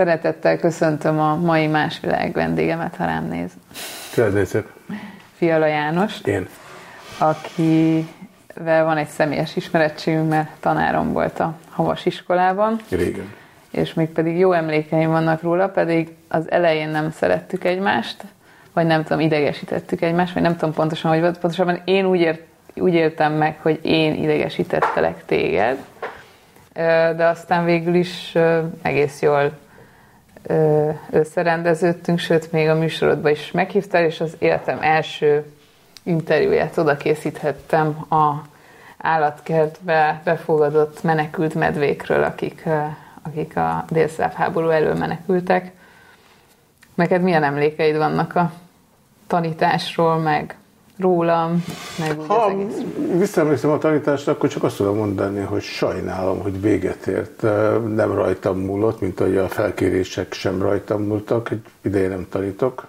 Szeretettel köszöntöm a mai más világ vendégemet, ha rám néz. Köszönöm Fiala János. Én. Akivel van egy személyes ismerettségünk, mert tanárom volt a Havas iskolában. Régen. És még pedig jó emlékeim vannak róla, pedig az elején nem szerettük egymást, vagy nem tudom, idegesítettük egymást, vagy nem tudom pontosan, hogy volt. Pontosabban én úgy, ért, úgy éltem meg, hogy én idegesítettelek téged, de aztán végül is egész jól összerendeződtünk, sőt, még a műsorodba is meghívtál, és az életem első interjúját oda készíthettem a állatkertbe befogadott menekült medvékről, akik, akik a délszláv háború elől menekültek. Neked milyen emlékeid vannak a tanításról, meg rólam, meg úgy ha visszaemlékszem a tanításra, akkor csak azt tudom mondani, hogy sajnálom, hogy véget ért. Nem rajtam múlott, mint ahogy a felkérések sem rajtam múltak. Egy ideje nem tanítok,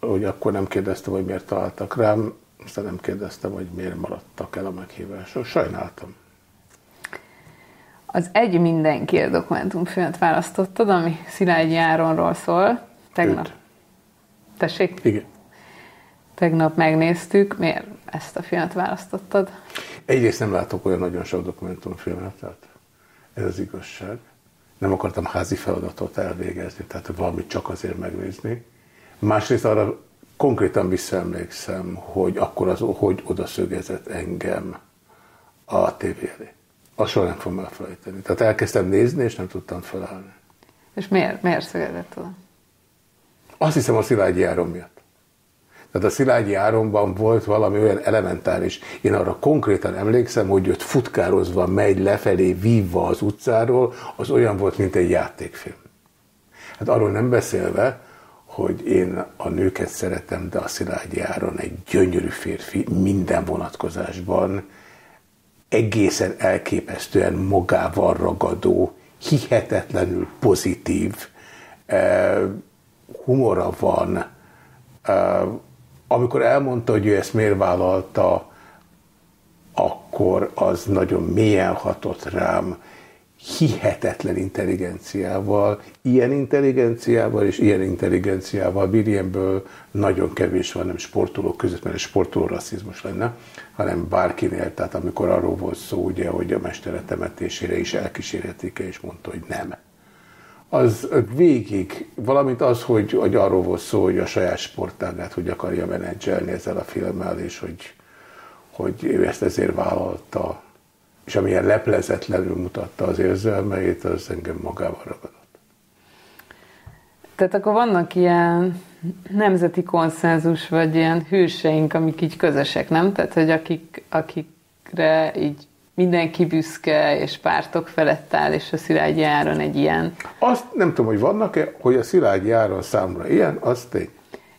hogy akkor nem kérdeztem, hogy miért találtak rám, aztán nem kérdeztem, hogy miért maradtak el a meghívások. Sajnáltam. Az Egy mindenki dokumentumfilmet választottad, ami Szilágyi Áronról szól. Tegnap. Őt. Tessék? Igen. Tegnap megnéztük. Miért ezt a filmet választottad? Egyrészt nem látok olyan nagyon sok dokumentumfilmet, tehát ez az igazság. Nem akartam házi feladatot elvégezni, tehát valamit csak azért megnézni. Másrészt arra konkrétan visszaemlékszem, hogy akkor az, hogy oda szögezett engem a tévé elé. Azt soha nem fogom elfelejteni. Tehát elkezdtem nézni, és nem tudtam felállni. És miért, miért szögezett oda? Azt hiszem a Szilágyi Áron miatt. Tehát a Szilágyi Áronban volt valami olyan elementáris. Én arra konkrétan emlékszem, hogy ott futkározva megy lefelé, vívva az utcáról, az olyan volt, mint egy játékfilm. Hát arról nem beszélve, hogy én a nőket szeretem, de a Szilágyi Áron egy gyönyörű férfi minden vonatkozásban, egészen elképesztően magával ragadó, hihetetlenül pozitív, eh, humora van, eh, amikor elmondta, hogy ő ezt miért vállalta, akkor az nagyon mélyen hatott rám, hihetetlen intelligenciával, ilyen intelligenciával és ilyen intelligenciával. Miriamből nagyon kevés van, nem sportolók között, mert egy sportoló rasszizmus lenne, hanem bárkinél, tehát amikor arról volt szó, ugye, hogy a mestere temetésére is elkísérhetik és mondta, hogy nem az végig, valamint az, hogy, hogy arról volt szó, hogy a saját sportágát hogy akarja menedzselni ezzel a filmmel, és hogy, hogy ő ezt ezért vállalta, és amilyen leplezetlenül mutatta az érzelmeit, az engem magával ragadott. Tehát akkor vannak ilyen nemzeti konszenzus, vagy ilyen hőseink, amik így közösek, nem? Tehát, hogy akik, akikre így mindenki büszke, és pártok felett áll, és a Szilágyi Áron egy ilyen. Azt nem tudom, hogy vannak-e, hogy a Szilágyi Áron számra ilyen, az tény.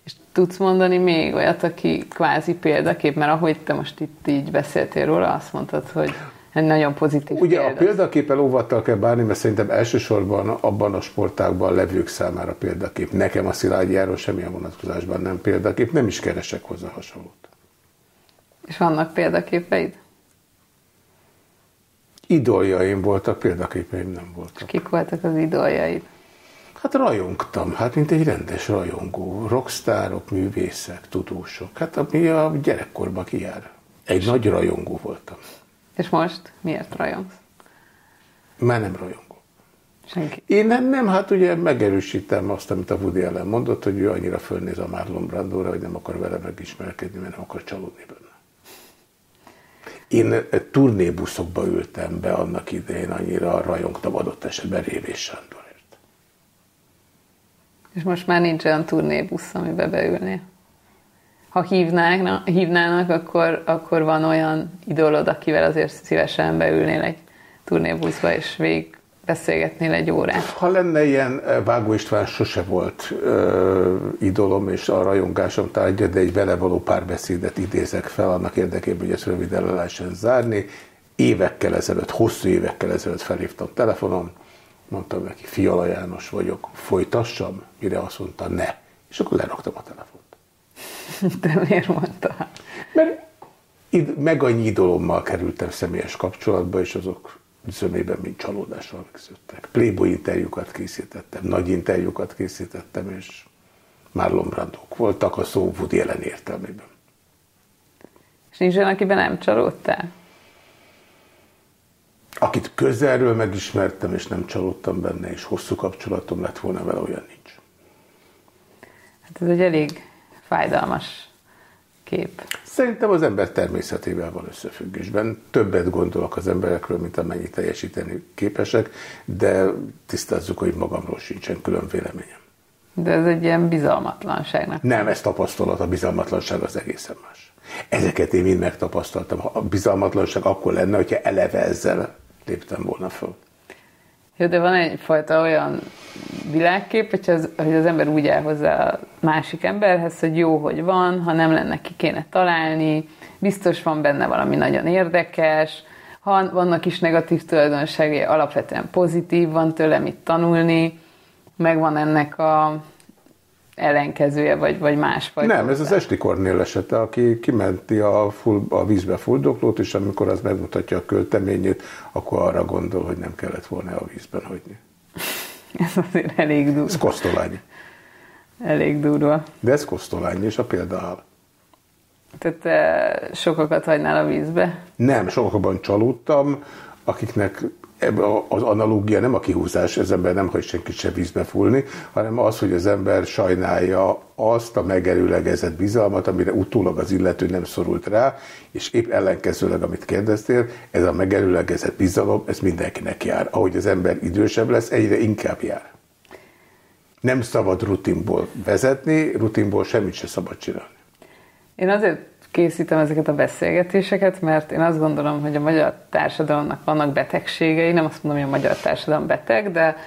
És tudsz mondani még olyat, aki kvázi példakép, mert ahogy te most itt így beszéltél róla, azt mondtad, hogy egy nagyon pozitív Ugye példa. a példaképpel óvattal kell bánni, mert szerintem elsősorban abban a sportágban levők számára példakép. Nekem a Szilágyi Áron semmilyen vonatkozásban nem példakép, nem is keresek hozzá hasonlót. És vannak példaképeid? Idoljaim voltak, példaképeim nem voltak. És kik voltak az idoljaid? Hát rajongtam, hát mint egy rendes rajongó. Rockstárok, művészek, tudósok. Hát ami a gyerekkorban kijár. Egy nagy rajongó voltam. És most miért rajongsz? Már nem rajongó. Senki. Én nem, nem, hát ugye megerősítem azt, amit a Woody ellen mondott, hogy ő annyira fölnéz a Marlon Brandóra, hogy nem akar vele megismerkedni, mert nem akar csalódni benne. Én turnébuszokba ültem be annak idején, annyira rajongtam adott esetben Révés Sándorért. És most már nincs olyan turnébusz, amiben beülnél? Ha hívnák, hívnának, akkor, akkor van olyan idolod, akivel azért szívesen beülnél egy turnébuszba, és végig beszélgetnél egy órát. Ha lenne ilyen, eh, Vágó István sose volt ö, idolom és a rajongásom tárgya, de egy vele való párbeszédet idézek fel annak érdekében, hogy ezt röviden le lehessen zárni. Évekkel ezelőtt, hosszú évekkel ezelőtt felhívtam telefonon, mondtam neki, Fiala János vagyok, folytassam? Mire azt mondta, ne. És akkor leraktam a telefont. De miért mondta? Mert meg annyi idolommal kerültem személyes kapcsolatba, és azok zömében, mint csalódással megszűntek. Playboy interjúkat készítettem, nagy interjúkat készítettem, és Marlon Brandok voltak a szó Woody jelen értelmében. És nincs olyan, akiben nem csalódtál? Akit közelről megismertem, és nem csalódtam benne, és hosszú kapcsolatom lett volna vele, olyan nincs. Hát ez egy elég fájdalmas kép. Szerintem az ember természetével van összefüggésben. Többet gondolok az emberekről, mint amennyit teljesíteni képesek, de tisztázzuk, hogy magamról sincsen külön véleményem. De ez egy ilyen bizalmatlanságnak. Nem, ez tapasztalat, a bizalmatlanság az egészen más. Ezeket én mind megtapasztaltam. A bizalmatlanság akkor lenne, hogyha eleve ezzel léptem volna föl. Jó, de van egyfajta olyan világkép, hogy az, hogy az ember úgy áll hozzá a másik emberhez, hogy jó, hogy van, ha nem lenne, ki kéne találni, biztos van benne valami nagyon érdekes, ha vannak is negatív tulajdonságai, alapvetően pozitív, van tőle mit tanulni, megvan ennek a ellenkezője, vagy, vagy másfajta. Nem, ez az Esti Kornél esete, aki kimenti a, full, a vízbe fuldoklót, és amikor az megmutatja a költeményét, akkor arra gondol, hogy nem kellett volna a vízben hagyni. Ez azért elég durva. Ez kosztolány. Elég durva. De ez kosztolány, és a példa áll. Tehát te sokakat hagynál a vízbe? Nem, sokakban csalódtam, akiknek az analógia nem a kihúzás, az ember nem hagy senkit se vízbe fúlni, hanem az, hogy az ember sajnálja azt a megerőlegezett bizalmat, amire utólag az illető nem szorult rá, és épp ellenkezőleg, amit kérdeztél, ez a megerőlegezett bizalom, ez mindenkinek jár. Ahogy az ember idősebb lesz, egyre inkább jár. Nem szabad rutinból vezetni, rutinból semmit se szabad csinálni. Én azért készítem ezeket a beszélgetéseket, mert én azt gondolom, hogy a magyar társadalomnak vannak betegségei, nem azt mondom, hogy a magyar társadalom beteg, de,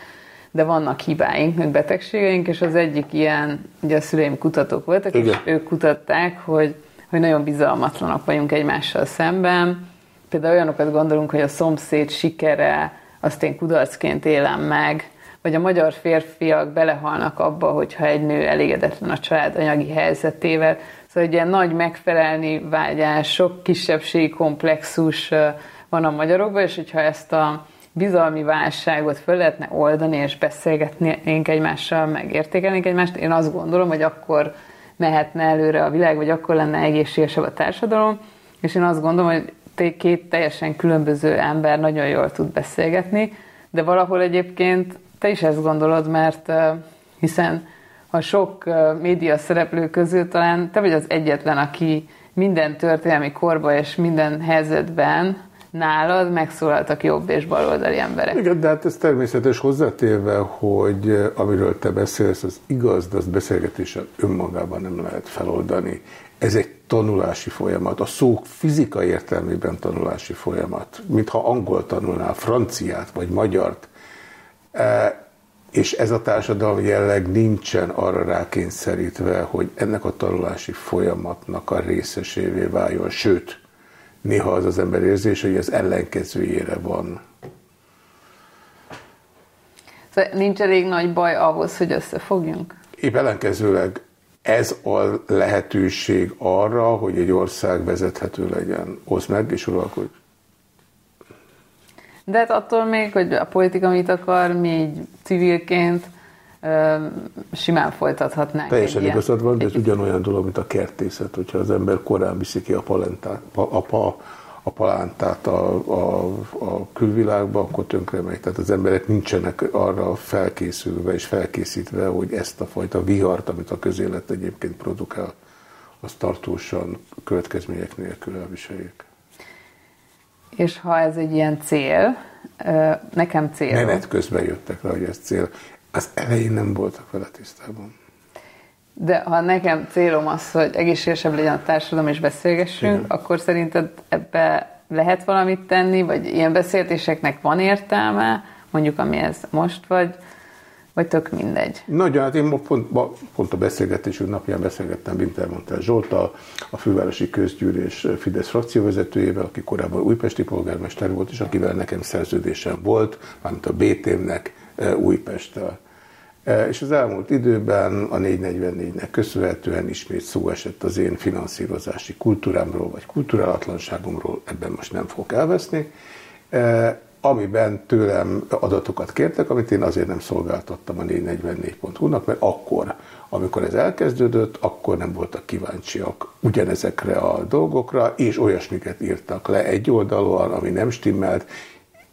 de vannak hibáink, meg betegségeink, és az egyik ilyen, ugye a szüleim kutatók voltak, Igen. és ők kutatták, hogy, hogy nagyon bizalmatlanok vagyunk egymással szemben. Például olyanokat gondolunk, hogy a szomszéd sikere, azt én kudarcként élem meg, vagy a magyar férfiak belehalnak abba, hogyha egy nő elégedetlen a család anyagi helyzetével. Szóval egy ilyen nagy megfelelni vágyás, sok kisebbségi komplexus van a magyarokban, és hogyha ezt a bizalmi válságot föl lehetne oldani, és beszélgetnénk egymással, meg értékelnénk egymást, én azt gondolom, hogy akkor mehetne előre a világ, vagy akkor lenne egészségesebb a társadalom, és én azt gondolom, hogy két teljesen különböző ember nagyon jól tud beszélgetni, de valahol egyébként te is ezt gondolod, mert hiszen a sok média szereplő közül talán te vagy az egyetlen, aki minden történelmi korba és minden helyzetben nálad megszólaltak jobb és baloldali emberek. Igen, de hát ez természetes hozzátéve, hogy amiről te beszélsz, az igaz, de azt beszélgetéssel önmagában nem lehet feloldani. Ez egy tanulási folyamat, a szó fizikai értelmében tanulási folyamat. Mintha angol tanulnál, franciát vagy magyart. És ez a társadalmi jelleg nincsen arra rákényszerítve, hogy ennek a tanulási folyamatnak a részesévé váljon. Sőt, néha az az ember érzés, hogy ez ellenkezőjére van. Szóval nincs elég nagy baj ahhoz, hogy összefogjunk? Épp ellenkezőleg ez a lehetőség arra, hogy egy ország vezethető legyen. Oszd meg és uralkodj. De hát attól még, hogy a politika mit akar, mi így civilként simán folytathatnánk. Teljesen igazad van, de ez ugyanolyan dolog, mint a kertészet, hogyha az ember korán viszi ki a, palentát, a, a, a palántát a, a, a külvilágba, akkor tönkre megy. Tehát az emberek nincsenek arra felkészülve és felkészítve, hogy ezt a fajta vihart, amit a közélet egyébként produkál, azt tartósan következmények nélkül elviseljék. És ha ez egy ilyen cél, nekem cél. Menet közben jöttek rá, hogy ez cél. Az elején nem voltak vele tisztában. De ha nekem célom az, hogy egészségesebb legyen a társadalom és beszélgessünk, Igen. akkor szerinted ebbe lehet valamit tenni, vagy ilyen beszélgetéseknek van értelme, mondjuk ami ez most, vagy vagy tök mindegy? Nagyon, hát én pont, pont a beszélgetésünk napján beszélgettem Wintermantel Zsoltal, a fővárosi közgyűlés Fidesz frakcióvezetőjével, aki korábban újpesti polgármester volt, és akivel nekem szerződésem volt, mármint a BT-nek e, Újpesttel. E, és az elmúlt időben a 444-nek köszönhetően ismét szó esett az én finanszírozási kultúrámról, vagy kulturálatlanságomról, ebben most nem fogok elveszni. Amiben tőlem adatokat kértek, amit én azért nem szolgáltattam a 444.hu-nak, mert akkor, amikor ez elkezdődött, akkor nem voltak kíváncsiak ugyanezekre a dolgokra, és olyasmiket írtak le egy oldalon, ami nem stimmelt,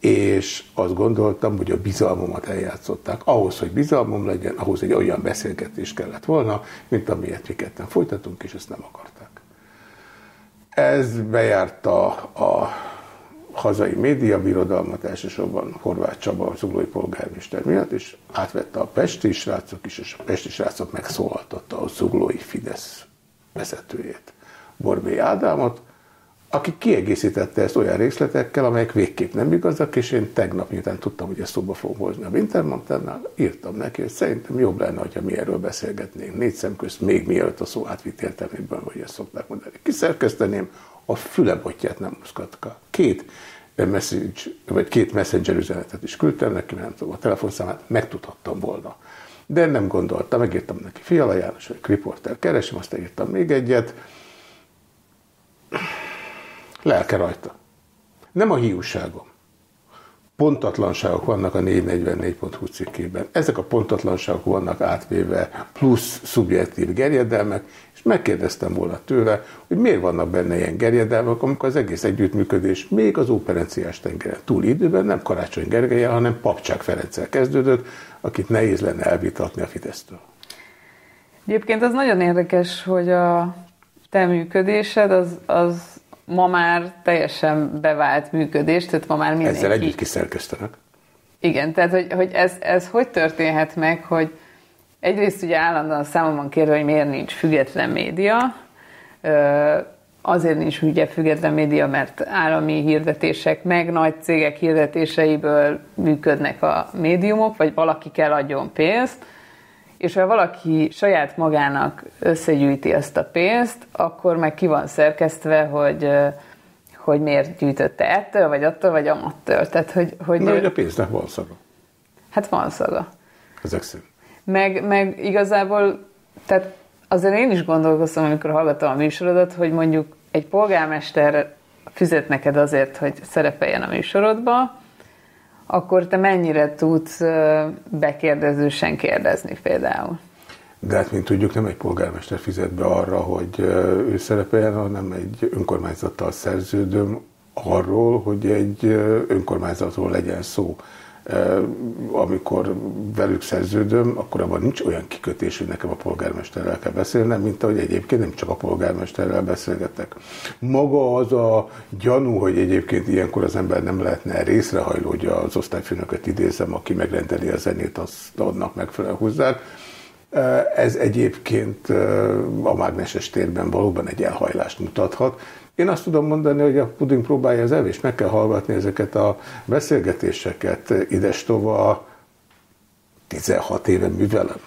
és azt gondoltam, hogy a bizalmamat eljátszották. Ahhoz, hogy bizalmam legyen, ahhoz egy olyan beszélgetés kellett volna, mint amilyet mi ketten folytatunk, és ezt nem akarták. Ez bejárta a hazai médiabirodalmat, elsősorban Horváth Csaba, a zuglói polgármester miatt, és átvette a pesti srácok is, és a pesti srácok megszólaltatta a zuglói Fidesz vezetőjét, Borbély Ádámot, aki kiegészítette ezt olyan részletekkel, amelyek végképp nem igazak, és én tegnap, miután tudtam, hogy ezt szóba fogom hozni a Wintermantennál, írtam neki, hogy szerintem jobb lenne, hogyha mi erről beszélgetnénk négy szem közt, még mielőtt a szó átvitt értelmében, vagy ezt szokták mondani. Kiszerkezteném, a fülebotját nem mozgatka. Két message, vagy két messenger üzenetet is küldtem neki, nem tudom, a telefonszámát megtudhattam volna. De nem gondoltam, megírtam neki Fiala János, vagy Kriporter keresem, aztán írtam még egyet. Lelke rajta. Nem a hiúságom. Pontatlanságok vannak a 444.hu cikkében. Ezek a pontatlanságok vannak átvéve plusz szubjektív gerjedelmek, és megkérdeztem volna tőle, hogy miért vannak benne ilyen gerjedelmek, amikor az egész együttműködés még az operenciás tengeren túl időben nem Karácsony Gergelye, hanem Papcsák Ferenccel kezdődött, akit nehéz lenne elvitatni a Fidesztől. Egyébként az nagyon érdekes, hogy a te működésed az, az ma már teljesen bevált működés, tehát ma már mindenki... Ezzel együtt kiszerkeztenek. Igen, tehát hogy, hogy ez, ez hogy történhet meg, hogy egyrészt ugye állandóan számomban kérve, hogy miért nincs független média, azért nincs ugye független média, mert állami hirdetések, meg nagy cégek hirdetéseiből működnek a médiumok, vagy valaki kell adjon pénzt, és ha valaki saját magának összegyűjti ezt a pénzt, akkor meg ki van szerkesztve, hogy, hogy miért gyűjtötte ettől, vagy attól, vagy amattől. Tehát, hogy, hogy Na, hogy a pénznek van szaga. Hát van szaga. Ezek szerint. Meg, meg igazából, tehát azért én is gondolkoztam, amikor hallgattam a műsorodat, hogy mondjuk egy polgármester fizet neked azért, hogy szerepeljen a műsorodba, akkor te mennyire tudsz bekérdezősen kérdezni például? De hát, mint tudjuk, nem egy polgármester fizet be arra, hogy ő szerepeljen, hanem egy önkormányzattal szerződöm arról, hogy egy önkormányzatról legyen szó amikor velük szerződöm, akkor abban nincs olyan kikötés, hogy nekem a polgármesterrel kell beszélnem, mint ahogy egyébként nem csak a polgármesterrel beszélgetek. Maga az a gyanú, hogy egyébként ilyenkor az ember nem lehetne részrehajló, hogy az osztályfőnököt idézem, aki megrendeli a zenét, azt adnak megfelelően hozzá. Ez egyébként a mágneses térben valóban egy elhajlást mutathat, én azt tudom mondani, hogy a puding próbálja az evés, meg kell hallgatni ezeket a beszélgetéseket. Idestova 16 éve művelem.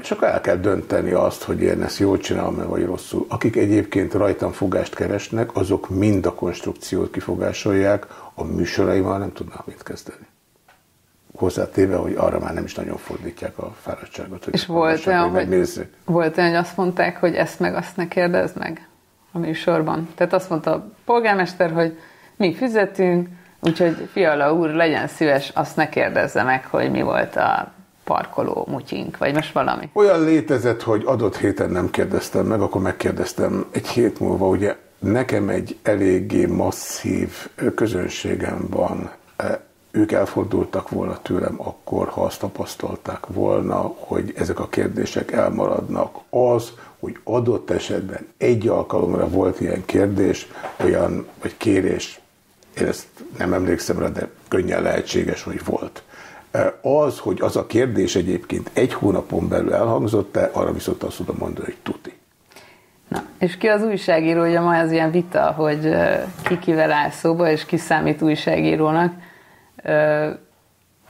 És akkor el kell dönteni azt, hogy én ezt jól csinálom, vagy rosszul. Akik egyébként rajtam fogást keresnek, azok mind a konstrukciót kifogásolják, a műsoraimmal nem tudnak mit kezdeni. Hozzátéve, hogy arra már nem is nagyon fordítják a fáradtságot. Hogy És volt olyan, hogy, volt olyan, hogy azt mondták, hogy ezt meg azt ne kérdezd meg? A műsorban. Tehát azt mondta a polgármester, hogy mi fizetünk, úgyhogy Fiala úr, legyen szíves, azt ne kérdezze meg, hogy mi volt a parkoló mutyink, vagy most valami. Olyan létezett, hogy adott héten nem kérdeztem meg, akkor megkérdeztem egy hét múlva, ugye nekem egy eléggé masszív közönségem van, e, ők elfordultak volna tőlem akkor, ha azt tapasztalták volna, hogy ezek a kérdések elmaradnak. Az, hogy adott esetben egy alkalomra volt ilyen kérdés, olyan, vagy kérés, én ezt nem emlékszem rá, de könnyen lehetséges, hogy volt. Az, hogy az a kérdés egyébként egy hónapon belül elhangzott-e, arra viszont azt tudom mondani, hogy tuti. Na, és ki az újságírója ma ez ilyen vita, hogy ki kivel áll szóba, és ki számít újságírónak.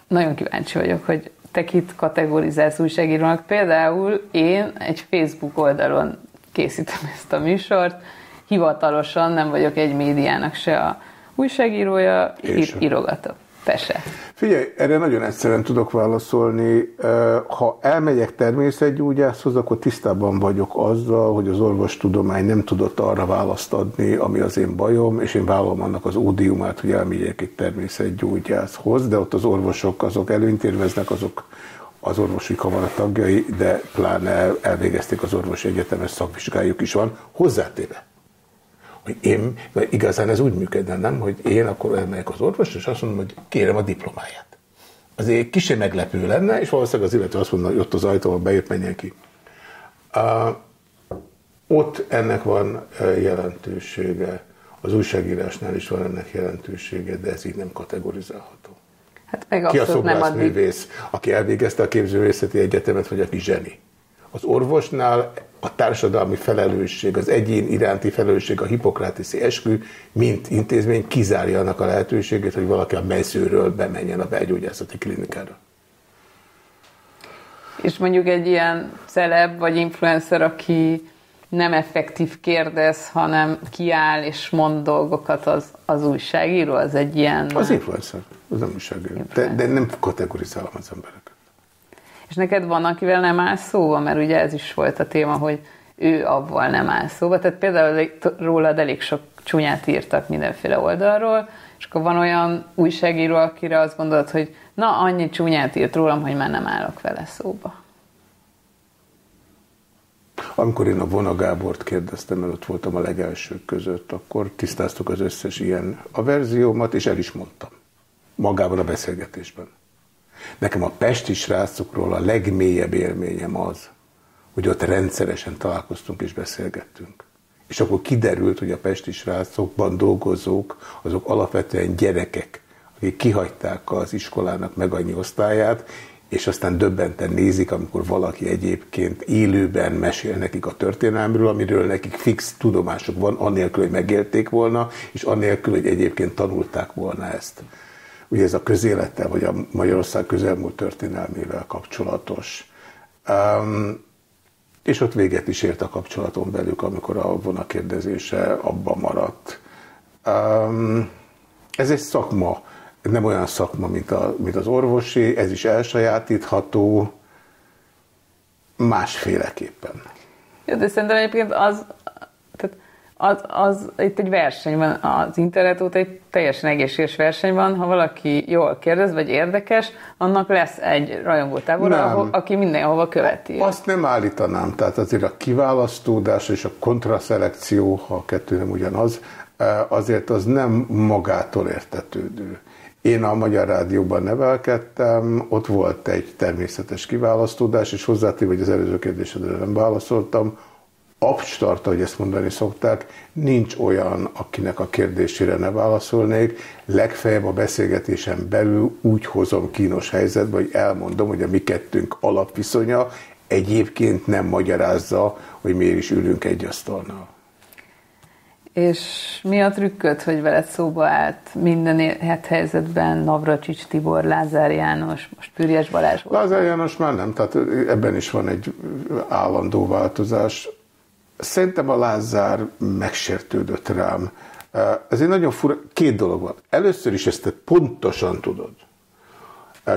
Nagyon kíváncsi vagyok, hogy te kit kategorizálsz újságírónak. Például én egy Facebook oldalon készítem ezt a műsort, hivatalosan nem vagyok egy médiának se a újságírója, ír, írogatok. Pese? Figyelj, erre nagyon egyszerűen tudok válaszolni. Ha elmegyek természetgyógyászhoz, akkor tisztában vagyok azzal, hogy az orvostudomány nem tudott arra választ adni, ami az én bajom, és én vállalom annak az ódiumát, hogy elmegyek egy természetgyógyászhoz, de ott az orvosok azok előntérveznek, azok az orvosi kamara tagjai, de pláne elvégezték az orvosi egyetemes szakvizsgájuk is van, hozzátéve hogy én, mert igazán ez úgy működne, nem, hogy én akkor elmegyek az orvos, és azt mondom, hogy kérem a diplomáját. Azért kicsi meglepő lenne, és valószínűleg az illető azt mondja, hogy ott az ajtóban bejött, menjen ki. Uh, ott ennek van jelentősége. Az újságírásnál is van ennek jelentősége, de ez így nem kategorizálható. Hát meg Ki a szobrászművész, aki elvégezte a képzőművészeti egyetemet, vagy aki zseni? Az orvosnál a társadalmi felelősség, az egyén iránti felelősség, a hipokrátiszi eskü, mint intézmény kizárja annak a lehetőségét, hogy valaki a mezőről bemenjen a belgyógyászati klinikára. És mondjuk egy ilyen celeb vagy influencer, aki nem effektív kérdez, hanem kiáll és mond dolgokat, az, az újságíró, az egy ilyen... Az influencer, az nem újságíró. De, de nem kategorizálom az embereket. És neked van, akivel nem áll szóba? Mert ugye ez is volt a téma, hogy ő abval nem áll szóba. Tehát például rólad elég sok csúnyát írtak mindenféle oldalról, és akkor van olyan újságíró, akire azt gondolod, hogy na, annyi csúnyát írt rólam, hogy már nem állok vele szóba. Amikor én a Vona Gábort kérdeztem, mert ott voltam a legelsők között, akkor tisztáztuk az összes ilyen a verziómat, és el is mondtam. Magában a beszélgetésben. Nekem a pesti srácokról a legmélyebb élményem az, hogy ott rendszeresen találkoztunk és beszélgettünk. És akkor kiderült, hogy a pesti srácokban dolgozók, azok alapvetően gyerekek, akik kihagyták az iskolának meg annyi osztályát, és aztán döbbenten nézik, amikor valaki egyébként élőben mesél nekik a történelmről, amiről nekik fix tudomásuk van, annélkül, hogy megélték volna, és annélkül, hogy egyébként tanulták volna ezt ugye ez a közélettel, vagy a Magyarország közelmúlt történelmével kapcsolatos. Um, és ott véget is ért a kapcsolaton velük, amikor a vona kérdezése abban maradt. Um, ez egy szakma, nem olyan szakma, mint, a, mint az orvosi, ez is elsajátítható másféleképpen. Jó, de szerintem egyébként az, az, az itt egy verseny van, az internet óta egy teljesen egészséges verseny van, ha valaki jól kérdez, vagy érdekes, annak lesz egy rajongótábor, ahol, aki mindenhova követi. Azt nem állítanám, tehát azért a kiválasztódás és a kontraszelekció, ha a kettő nem ugyanaz, eh, azért az nem magától értetődő. Én a Magyar Rádióban nevelkedtem, ott volt egy természetes kiválasztódás, és hozzátéve, hogy az előző kérdésedre nem válaszoltam, abstart, hogy ezt mondani szokták, nincs olyan, akinek a kérdésére ne válaszolnék. Legfeljebb a beszélgetésen belül úgy hozom kínos helyzetbe, hogy elmondom, hogy a mi kettőnk alapviszonya egyébként nem magyarázza, hogy miért is ülünk egy asztalnál. És mi a trükköd, hogy veled szóba állt minden helyzetben Navracsics Tibor, Lázár János, most Pürjes Balázs volt? Lázár János már nem, tehát ebben is van egy állandó változás. Szerintem a Lázár megsértődött rám. Ez egy nagyon fura, két dolog van. Először is ezt te pontosan tudod.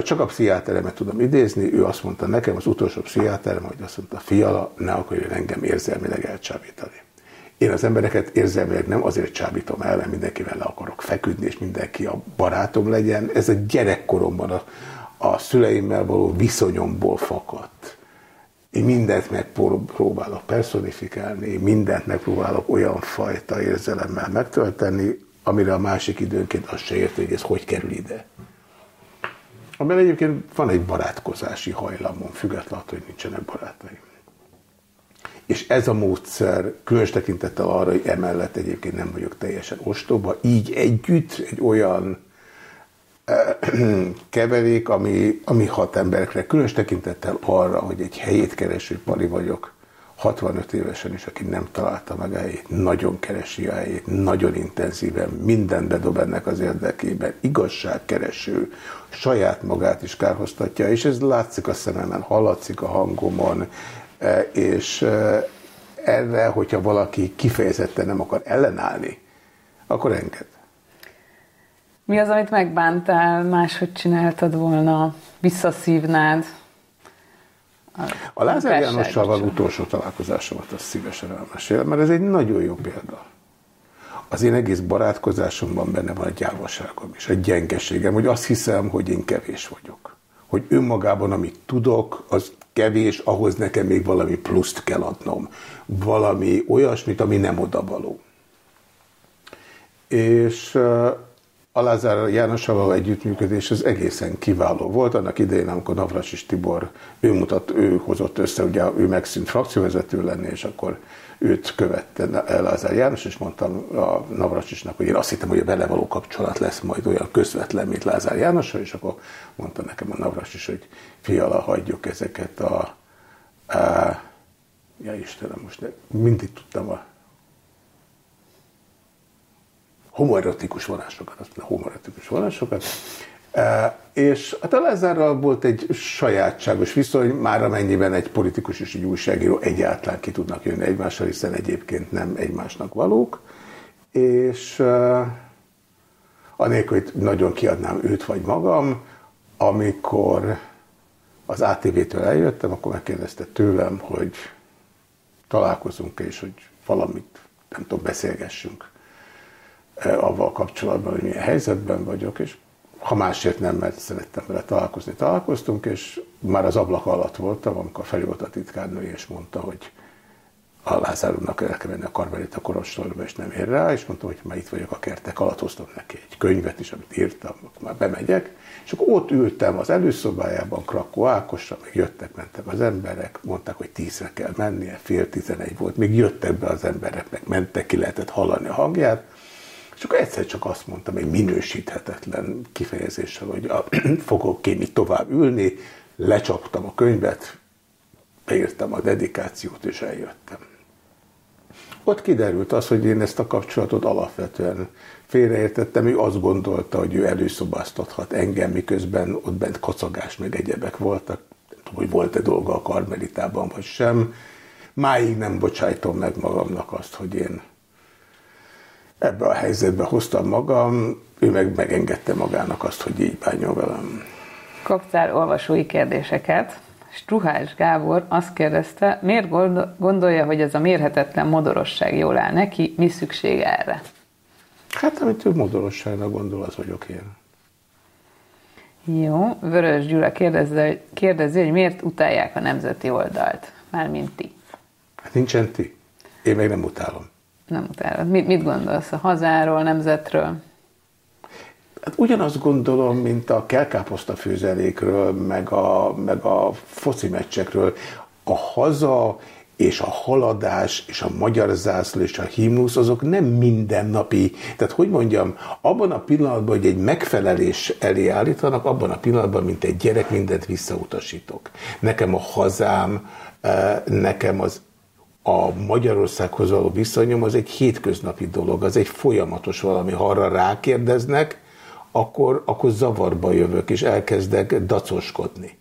Csak a pszichiáteremet tudom idézni, ő azt mondta nekem, az utolsó pszichiáterem, hogy azt mondta, fiala, ne akarjon engem érzelmileg elcsábítani. Én az embereket érzelmileg nem azért csábítom el, mert mindenkivel le akarok feküdni, és mindenki a barátom legyen. Ez a gyerekkoromban a, a szüleimmel való viszonyomból fakadt. Én mindent megpróbálok personifikálni, én mindent megpróbálok olyan fajta érzelemmel megtölteni, amire a másik időnként azt se érti, hogy ez hogy kerül ide. Amiben egyébként van egy barátkozási hajlamon, függetlenül, hogy nincsenek barátaim. És ez a módszer, különös tekintettel arra, hogy emellett egyébként nem vagyok teljesen ostoba, így együtt egy olyan keverék, ami, ami hat emberekre, különös tekintettel arra, hogy egy helyét kereső pali vagyok, 65 évesen is, aki nem találta meg a helyét, nagyon keresi a helyét, nagyon intenzíven, mindent bedob ennek az érdekében, igazságkereső, saját magát is kárhoztatja, és ez látszik a szememen, hallatszik a hangomon, e, és e, erre, hogyha valaki kifejezetten nem akar ellenállni, akkor enged. Mi az, amit megbántál, máshogy csináltad volna, visszaszívnád? A, a Lázár Jánossal van utolsó találkozásomat, azt szívesen elmesélem, mert ez egy nagyon jó példa. Az én egész barátkozásomban benne van a gyávaságom és a gyengeségem, hogy azt hiszem, hogy én kevés vagyok. Hogy önmagában, amit tudok, az kevés, ahhoz nekem még valami pluszt kell adnom. Valami olyasmit, ami nem odavaló. És a Lázár Jánossal együttműködés az egészen kiváló volt. Annak idején, amikor Navras és Tibor, ő, mutat, ő hozott össze, ugye ő megszűnt frakcióvezető lenni, és akkor őt követte Lázár János, és mondtam a Navracsisnak, hogy én azt hittem, hogy a vele kapcsolat lesz majd olyan közvetlen, mint Lázár Jánosra, és akkor mondta nekem a Navracsis, hogy fiala, hagyjuk ezeket a, a ja Istenem, most de mindig tudtam a homoerotikus vonásokat, azt mondja, homoerotikus vonásokat, e, és hát a Lázárral volt egy sajátságos viszony, már amennyiben egy politikus és egy újságíró egyáltalán ki tudnak jönni egymással, hiszen egyébként nem egymásnak valók, és uh, anélkül, hogy nagyon kiadnám őt vagy magam, amikor az ATV-től eljöttem, akkor megkérdezte tőlem, hogy találkozunk és hogy valamit, nem tudom, beszélgessünk avval kapcsolatban, hogy milyen helyzetben vagyok, és ha másért nem, mert szerettem vele találkozni, találkoztunk, és már az ablak alatt voltam, amikor felült a titkárnő, és mondta, hogy a Lázár úrnak el kell menni a Karmelita korostorba, és nem ér rá, és mondtam, hogy már itt vagyok a kertek alatt, hoztam neki egy könyvet is, amit írtam, már bemegyek, és akkor ott ültem az előszobájában, Krakó Ákosra, még jöttek, mentek az emberek, mondták, hogy tízre kell mennie, fél tizenegy volt, még jöttek be az emberek, meg mentek, ki lehetett hallani a hangját, és akkor egyszer csak azt mondtam egy minősíthetetlen kifejezéssel, hogy a, fogok én tovább ülni, lecsaptam a könyvet, beírtam a dedikációt, és eljöttem. Ott kiderült az, hogy én ezt a kapcsolatot alapvetően félreértettem. Ő azt gondolta, hogy ő előszobáztathat engem, miközben ott bent kacagás meg egyebek voltak. Nem tudom, hogy volt-e dolga a karmelitában, vagy sem. Máig nem bocsájtom meg magamnak azt, hogy én ebbe a helyzetbe hoztam magam, ő meg megengedte magának azt, hogy így bánjon velem. Kaptál olvasói kérdéseket. Struhás Gábor azt kérdezte, miért gondolja, hogy ez a mérhetetlen modorosság jól áll neki, mi szükség erre? Hát, amit ő modorosságnak gondol, az vagyok én. Jó, Vörös Gyula kérdezi, kérdezi, hogy miért utálják a nemzeti oldalt, mármint ti. Hát nincsen ti. Én még nem utálom nem utálod. Mit, mit gondolsz a hazáról, nemzetről? Hát ugyanazt gondolom, mint a kelkáposzta főzelékről, meg a, meg a foci meccsekről. A haza és a haladás, és a magyar zászló, és a himnusz, azok nem mindennapi. Tehát, hogy mondjam, abban a pillanatban, hogy egy megfelelés elé állítanak, abban a pillanatban, mint egy gyerek, mindent visszautasítok. Nekem a hazám, eh, nekem az a Magyarországhoz való viszonyom az egy hétköznapi dolog, az egy folyamatos valami. Ha arra rákérdeznek, akkor, akkor zavarba jövök, és elkezdek dacoskodni.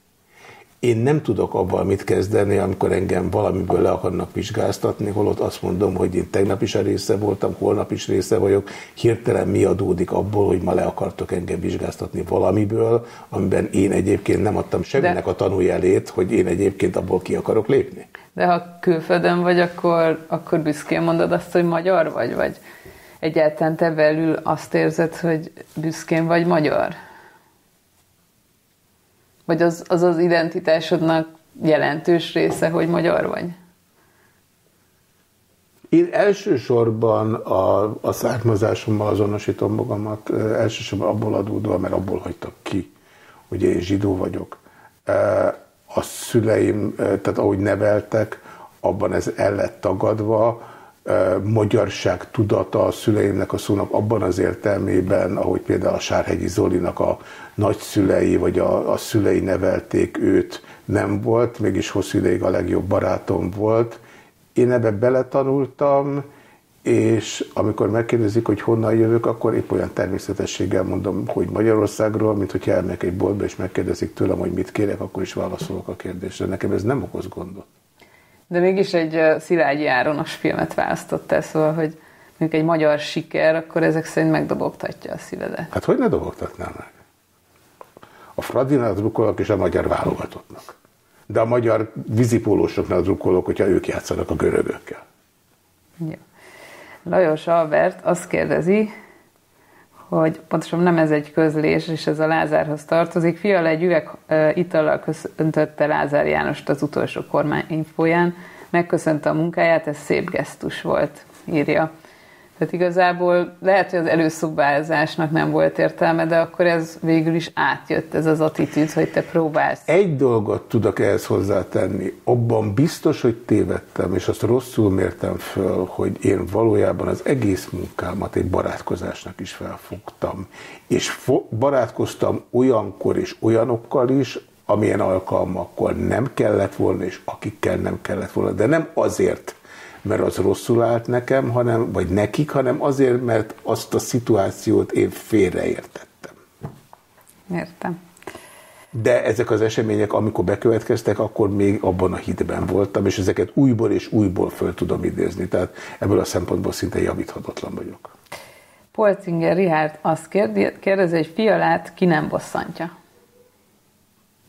Én nem tudok abban mit kezdeni, amikor engem valamiből le akarnak vizsgáztatni, holott azt mondom, hogy én tegnap is a része voltam, holnap is része vagyok. Hirtelen mi adódik abból, hogy ma le akartok engem vizsgáztatni valamiből, amiben én egyébként nem adtam semminek De... a tanújelét, hogy én egyébként abból ki akarok lépni. De ha külföldön vagy, akkor, akkor büszkén mondod azt, hogy magyar vagy, vagy egyáltalán te belül azt érzed, hogy büszkén vagy magyar? Vagy az az, az identitásodnak jelentős része, hogy magyar vagy? Én elsősorban a, a származásommal azonosítom magamat, elsősorban abból adódóan, mert abból hagytak ki, hogy én zsidó vagyok a szüleim, tehát ahogy neveltek, abban ez el lett tagadva, magyarság tudata a szüleimnek a szónak abban az értelmében, ahogy például a Sárhegyi Zolinak a nagyszülei vagy a, a szülei nevelték őt, nem volt, mégis hosszú ideig a legjobb barátom volt. Én ebbe beletanultam, és amikor megkérdezik, hogy honnan jövök, akkor épp olyan természetességgel mondom, hogy Magyarországról, mint hogyha elmegyek egy boltba, és megkérdezik tőlem, hogy mit kérek, akkor is válaszolok a kérdésre. Nekem ez nem okoz gondot. De mégis egy Szilágyi Áronos filmet választottál, szóval, hogy mondjuk egy magyar siker, akkor ezek szerint megdobogtatja a szívedet. Hát hogy ne dobogtatná meg? A Fradinál drukkolok és a magyar válogatottnak. De a magyar vízipólósoknál drukkolok, hogyha ők játszanak a görögökkel. Jó. Lajos Albert azt kérdezi, hogy pontosan nem ez egy közlés, és ez a Lázárhoz tartozik. Fiala egy üveg itallal köszöntötte Lázár Jánost az utolsó kormányinfóján, megköszönte a munkáját, ez szép gesztus volt, írja. Tehát igazából lehet, hogy az előszobázásnak nem volt értelme, de akkor ez végül is átjött, ez az attitűd, hogy te próbálsz. Egy dolgot tudok ehhez hozzátenni. Abban biztos, hogy tévedtem, és azt rosszul mértem föl, hogy én valójában az egész munkámat egy barátkozásnak is felfogtam. És barátkoztam olyankor és olyanokkal is, amilyen alkalmakkor nem kellett volna, és akikkel nem kellett volna. De nem azért, mert az rosszul állt nekem, hanem, vagy nekik, hanem azért, mert azt a szituációt én félreértettem. Értem. De ezek az események, amikor bekövetkeztek, akkor még abban a hitben voltam, és ezeket újból és újból föl tudom idézni. Tehát ebből a szempontból szinte javíthatatlan vagyok. Polcinger Rihárd azt kérdezi, hogy fialát ki nem bosszantja.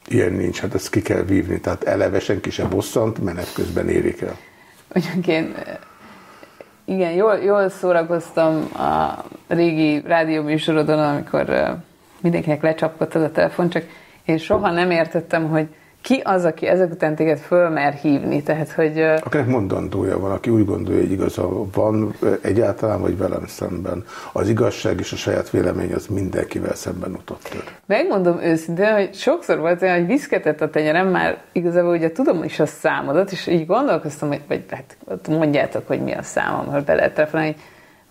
Ilyen nincs, hát ezt ki kell vívni. Tehát eleve senki sem bosszant, menet közben érik el. Mondjuk én. Igen, jól, jól szórakoztam a régi rádióműsorodon, amikor mindenkinek lecsapkodtad a telefon, csak én soha nem értettem, hogy ki az, aki ezek után téged fölmer hívni? Tehát, hogy... Akinek mondandója van, aki úgy gondolja, hogy igaza van egyáltalán, vagy velem szemben. Az igazság és a saját vélemény az mindenkivel szemben utat tör. Megmondom őszintén, hogy sokszor volt olyan, hogy viszketett a tenyerem, már igazából ugye tudom is a számodat, és így gondolkoztam, hogy vagy hát mondjátok, hogy mi a számom, hogy be lehet telefonálni,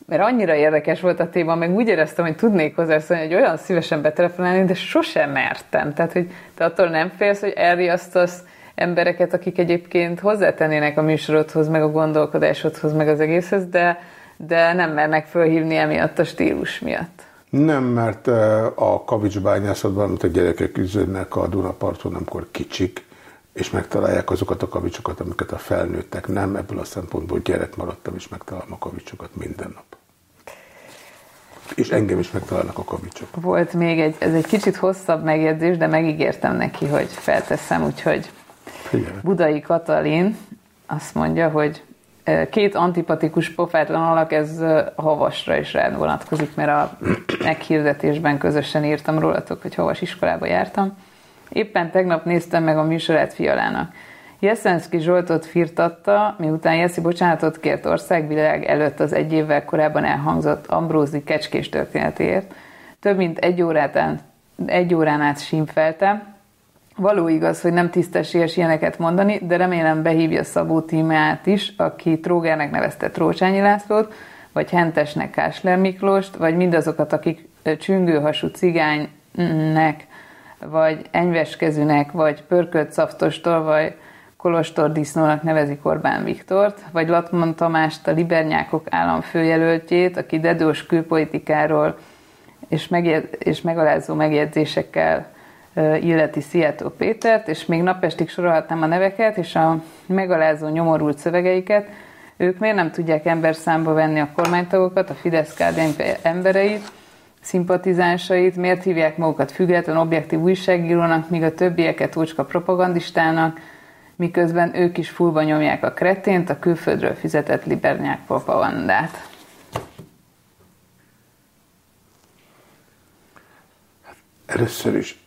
mert annyira érdekes volt a téma, meg úgy éreztem, hogy tudnék hozzászólni, hogy olyan szívesen betelefonálni, de sosem mertem. Tehát, hogy te attól nem félsz, hogy elriasztasz embereket, akik egyébként hozzátennének a műsorodhoz, meg a gondolkodásodhoz, meg az egészhez, de, de nem mernek fölhívni emiatt a stílus miatt. Nem, mert eh, a kavicsbányászatban, amit a gyerekek üződnek a Dunaparton, amikor kicsik, és megtalálják azokat a kavicsokat, amiket a felnőttek nem. Ebből a szempontból gyerek maradtam, és megtalálom a kavicsokat minden nap. És engem is megtalálnak a kavicsok. Volt még egy, ez egy kicsit hosszabb megjegyzés, de megígértem neki, hogy felteszem, úgyhogy Figyelj. Budai Katalin azt mondja, hogy két antipatikus pofátlan alak, ez a havasra is rád vonatkozik, mert a meghirdetésben közösen írtam rólatok, hogy havas iskolába jártam. Éppen tegnap néztem meg a műsorát Fialának. Jeszenszki Zsoltot firtatta, miután Jeszi bocsánatot kért országvilág előtt az egy évvel korábban elhangzott Ambrózi kecskés történetéért. Több mint egy, órát, egy órán át simfelte. Való igaz, hogy nem tisztességes ilyeneket mondani, de remélem behívja Szabó Tímeát is, aki trógernek nevezte Trócsányi Lászlót, vagy Hentesnek Kásler Miklóst, vagy mindazokat, akik csüngőhasú cigánynek, vagy enyveskezűnek, vagy pörkölt szaftostól, vagy kolostor disznónak nevezik Orbán Viktort, vagy Latman Tamást, a Libernyákok államfőjelöltjét, aki dedós külpolitikáról és, megjed- és megalázó megjegyzésekkel illeti Szijjátó Pétert, és még napestig sorolhatnám a neveket, és a megalázó nyomorult szövegeiket, ők miért nem tudják ember számba venni a kormánytagokat, a Fidesz KDNP embereit, szimpatizánsait, miért hívják magukat független objektív újságírónak, míg a többieket úcska propagandistának, miközben ők is fullba nyomják a kretént, a külföldről fizetett libernyák propagandát. Először is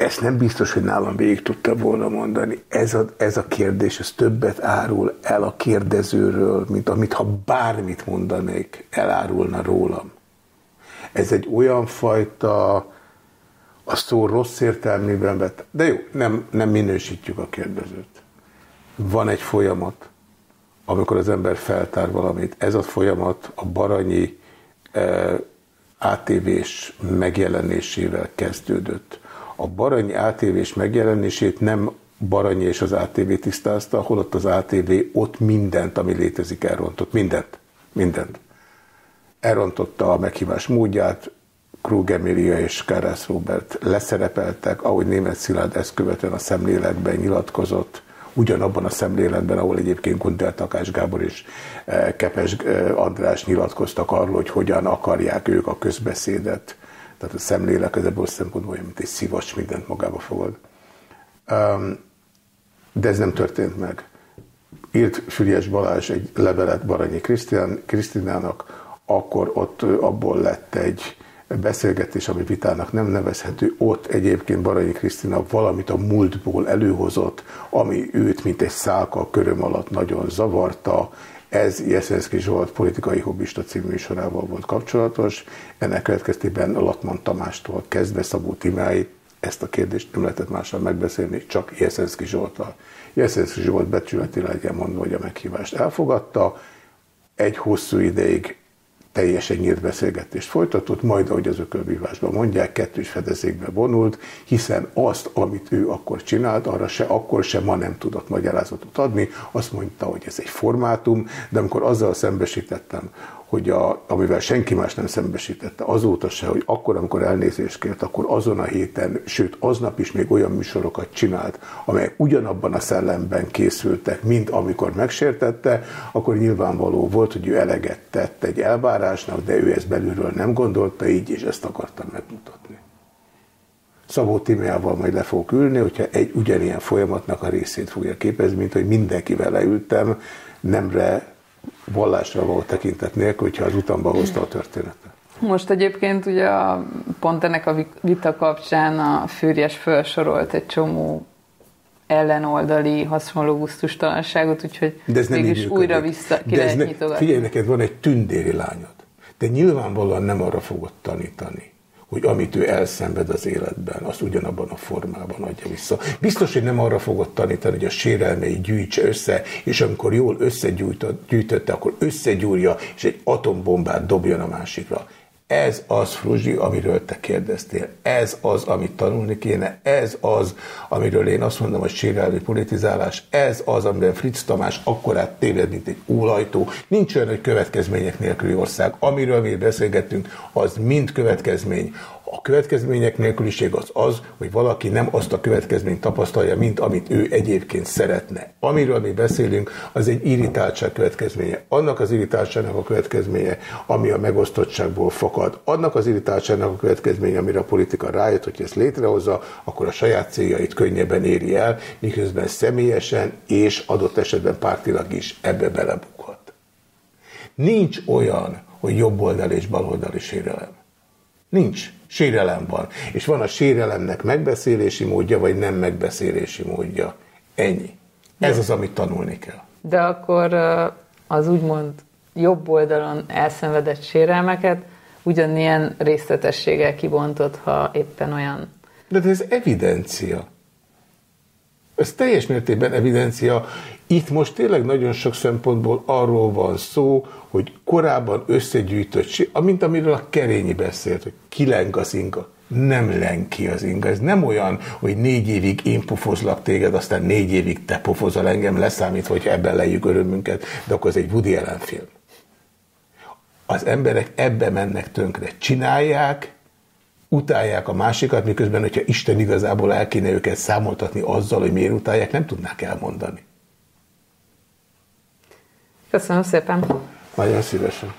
ezt nem biztos, hogy nálam végig tudta volna mondani. Ez a, ez a kérdés, ez többet árul el a kérdezőről, mint amit ha bármit mondanék, elárulna rólam. Ez egy olyan fajta, a szó rossz értelmében vett, de jó, nem, nem minősítjük a kérdezőt. Van egy folyamat, amikor az ember feltár valamit. Ez a folyamat a baranyi e, ATV-s megjelenésével kezdődött. A baranyi ATV-s megjelenését nem Baranyi és az ATV tisztázta, holott az ATV ott mindent, ami létezik, elrontott. Mindent. Mindent elrontotta a meghívás módját, Krug Emilia és Kárász Robert leszerepeltek, ahogy német Szilárd ezt követően a szemléletben nyilatkozott, ugyanabban a szemléletben, ahol egyébként Gunter Takás Gábor és eh, Kepes eh, András nyilatkoztak arról, hogy hogyan akarják ők a közbeszédet. Tehát a szemlélek ez ebből szempontból olyan, mint egy szivacs, mindent magába fogad. De ez nem történt meg. Írt Füriás Balázs egy levelet Baranyi Krisztinának, akkor ott abból lett egy beszélgetés, ami vitának nem nevezhető, ott egyébként Baranyi Krisztina valamit a múltból előhozott, ami őt, mint egy szálka köröm alatt nagyon zavarta, ez Jeszenszki Zsolt politikai hobbista című műsorával volt kapcsolatos. Ennek következtében Latman Tamástól kezdve Szabó Timáig ezt a kérdést nem lehetett mással megbeszélni, csak Jeszenszki Zsoltal. Jeszenszki Zsolt becsületileg legyen mondva, hogy a meghívást elfogadta. Egy hosszú ideig teljesen nyílt beszélgetést folytatott, majd, ahogy az ökölvívásban mondják, kettős fedezékbe vonult, hiszen azt, amit ő akkor csinált, arra se akkor se ma nem tudott magyarázatot adni. Azt mondta, hogy ez egy formátum, de amikor azzal szembesítettem, hogy a, amivel senki más nem szembesítette azóta se, hogy akkor, amikor elnézést kért, akkor azon a héten, sőt aznap is még olyan műsorokat csinált, amelyek ugyanabban a szellemben készültek, mint amikor megsértette, akkor nyilvánvaló volt, hogy ő eleget tett egy elvárásnak, de ő ezt belülről nem gondolta így, és ezt akartam megmutatni. Szabó Timeával majd le fogok ülni, hogyha egy ugyanilyen folyamatnak a részét fogja képezni, mint hogy mindenkivel leültem, nemre vallásra való tekintet nélkül, hogyha az utamba hozta a történetet. Most egyébként ugye a, pont ennek a vita kapcsán a Fűrjes felsorolt egy csomó ellenoldali, hasonló gusztustalanságot, úgyhogy De ez nem mégis újra vissza ki De lehet ne. Figyelj, neked van egy tündéri lányod, de nyilvánvalóan nem arra fogod tanítani, hogy amit ő elszenved az életben, azt ugyanabban a formában adja vissza. Biztos, hogy nem arra fogod tanítani, hogy a sérelmei gyűjtse össze, és amikor jól összegyűjtötte, akkor összegyúrja, és egy atombombát dobjon a másikra. Ez az, Fruzsi, amiről te kérdeztél. Ez az, amit tanulni kéne. Ez az, amiről én azt mondom, hogy sérelmi politizálás. Ez az, amiben Fritz Tamás akkorát téved, mint egy ólajtó. Nincs olyan, hogy következmények nélküli ország. Amiről mi beszélgettünk, az mind következmény. A következmények nélküliség az az, hogy valaki nem azt a következményt tapasztalja, mint amit ő egyébként szeretne. Amiről mi beszélünk, az egy irritáltság következménye. Annak az irritáltságnak a következménye, ami a megosztottságból fakad. Annak az irritáltságnak a következménye, amire a politika rájött, hogy ezt létrehozza, akkor a saját céljait könnyebben éri el, miközben személyesen és adott esetben pártilag is ebbe belebukhat. Nincs olyan, hogy jobboldali és baloldali sérelem. Nincs. Sérelem van. És van a sérelemnek megbeszélési módja, vagy nem megbeszélési módja. Ennyi. Ez az, amit tanulni kell. De akkor az úgymond jobb oldalon elszenvedett sérelmeket ugyanilyen részletességgel kibontott, ha éppen olyan. De ez evidencia. Ez teljes mértékben evidencia. Itt most tényleg nagyon sok szempontból arról van szó, hogy korábban összegyűjtött, amint amiről a Kerényi beszélt, hogy kileng az inga. Nem leng ki az inga. Ez nem olyan, hogy négy évig én pofozlak téged, aztán négy évig te pofozol engem, leszámítva, hogy ebben lejjük örömünket, de akkor ez egy Woody Allen film. Az emberek ebbe mennek tönkre. Csinálják, utálják a másikat, miközben, hogyha Isten igazából el kéne őket számoltatni azzal, hogy miért utálják, nem tudnák elmondani. Köszönöm szépen. Nagyon szívesen.